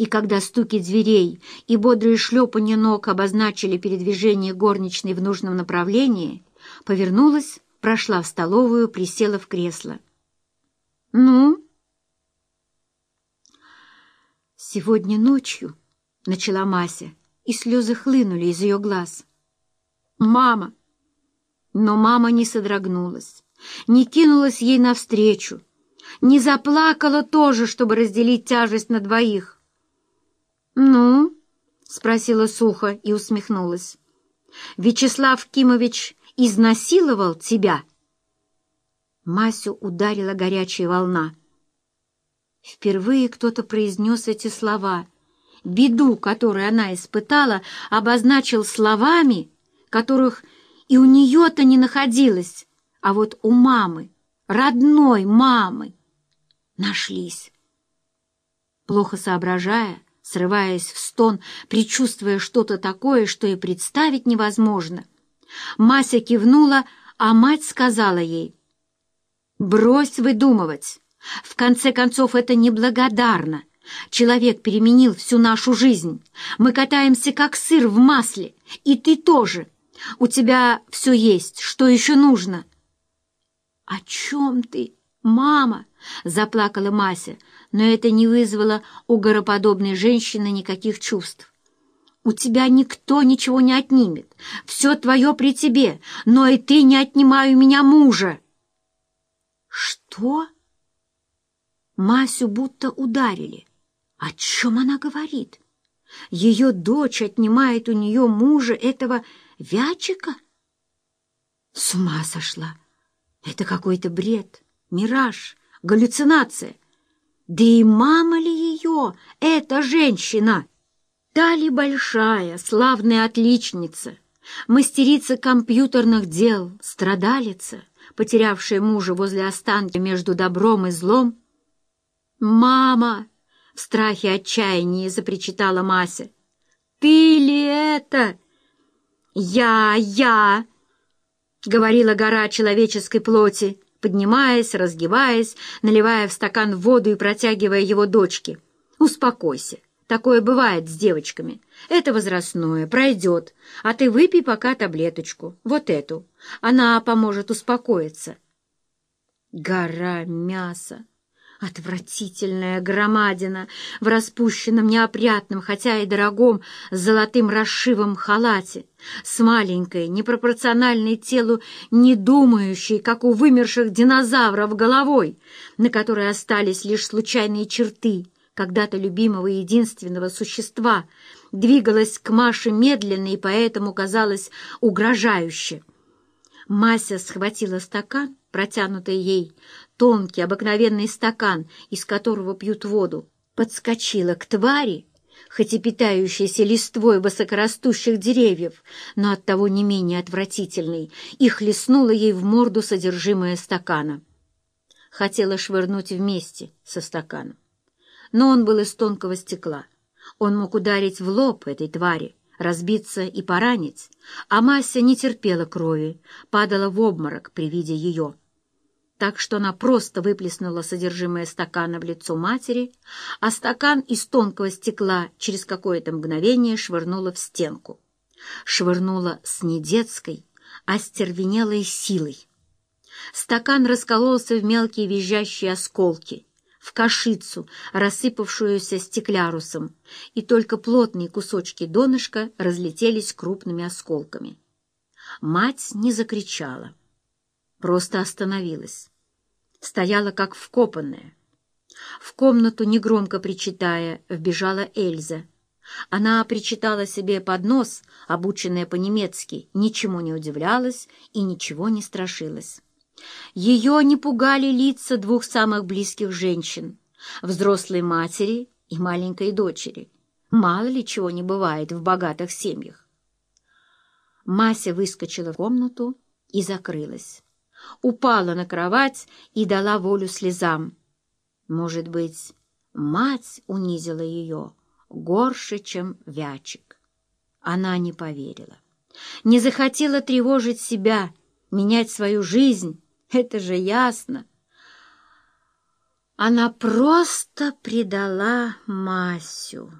и когда стуки дверей и бодрые шлепанье ног обозначили передвижение горничной в нужном направлении, повернулась, прошла в столовую, присела в кресло. «Ну?» «Сегодня ночью», — начала Мася, и слезы хлынули из ее глаз. «Мама!» Но мама не содрогнулась, не кинулась ей навстречу, не заплакала тоже, чтобы разделить тяжесть на двоих. «Ну?» — спросила сухо и усмехнулась. «Вячеслав Кимович изнасиловал тебя?» Масю ударила горячая волна. Впервые кто-то произнес эти слова. Беду, которую она испытала, обозначил словами, которых и у нее-то не находилось, а вот у мамы, родной мамы, нашлись. Плохо соображая, срываясь в стон, предчувствуя что-то такое, что и представить невозможно, Мася кивнула, а мать сказала ей, «Брось выдумывать. В конце концов, это неблагодарно. Человек переменил всю нашу жизнь. Мы катаемся, как сыр в масле, и ты тоже. У тебя все есть, что еще нужно?» «О чем ты, мама?» — заплакала Мася, но это не вызвало у гороподобной женщины никаких чувств. «У тебя никто ничего не отнимет. Все твое при тебе, но и ты не отнимай у меня мужа». «Что?» Масю будто ударили. О чем она говорит? Ее дочь отнимает у нее мужа этого Вячика? С ума сошла! Это какой-то бред, мираж, галлюцинация. Да и мама ли ее, эта женщина? Та ли большая, славная отличница, мастерица компьютерных дел, страдалица, потерявшая мужа возле останки между добром и злом? «Мама!» — в страхе отчаянии запричитала Мася. «Ты ли это?» «Я, я!» — говорила гора человеческой плоти, поднимаясь, разгибаясь, наливая в стакан воду и протягивая его дочке. «Успокойся. Такое бывает с девочками. Это возрастное, пройдет. А ты выпей пока таблеточку, вот эту. Она поможет успокоиться». Гора мяса. Отвратительная громадина в распущенном неопрятном, хотя и дорогом, золотым расшивом халате, с маленькой, непропорциональной телу, не думающей, как у вымерших динозавров, головой, на которой остались лишь случайные черты когда-то любимого единственного существа, двигалась к Маше медленно и поэтому казалась угрожающе. Мася схватила стакан, протянутый ей, тонкий, обыкновенный стакан, из которого пьют воду, подскочила к твари, хоть и питающейся листвой высокорастущих деревьев, но оттого не менее отвратительной, и хлестнула ей в морду содержимое стакана. Хотела швырнуть вместе со стаканом. Но он был из тонкого стекла. Он мог ударить в лоб этой твари, разбиться и поранить, а Мася не терпела крови, падала в обморок при виде ее так что она просто выплеснула содержимое стакана в лицо матери, а стакан из тонкого стекла через какое-то мгновение швырнула в стенку. Швырнула с недетской, а стервенелой силой. Стакан раскололся в мелкие визжащие осколки, в кашицу, рассыпавшуюся стеклярусом, и только плотные кусочки донышка разлетелись крупными осколками. Мать не закричала, просто остановилась стояла как вкопанная. В комнату, негромко причитая, вбежала Эльза. Она причитала себе под нос, обученная по-немецки, ничему не удивлялась и ничего не страшилась. Ее не пугали лица двух самых близких женщин — взрослой матери и маленькой дочери. Мало ли чего не бывает в богатых семьях. Мася выскочила в комнату и закрылась упала на кровать и дала волю слезам. Может быть, мать унизила ее горше, чем Вячик. Она не поверила. Не захотела тревожить себя, менять свою жизнь, это же ясно. Она просто предала Масю.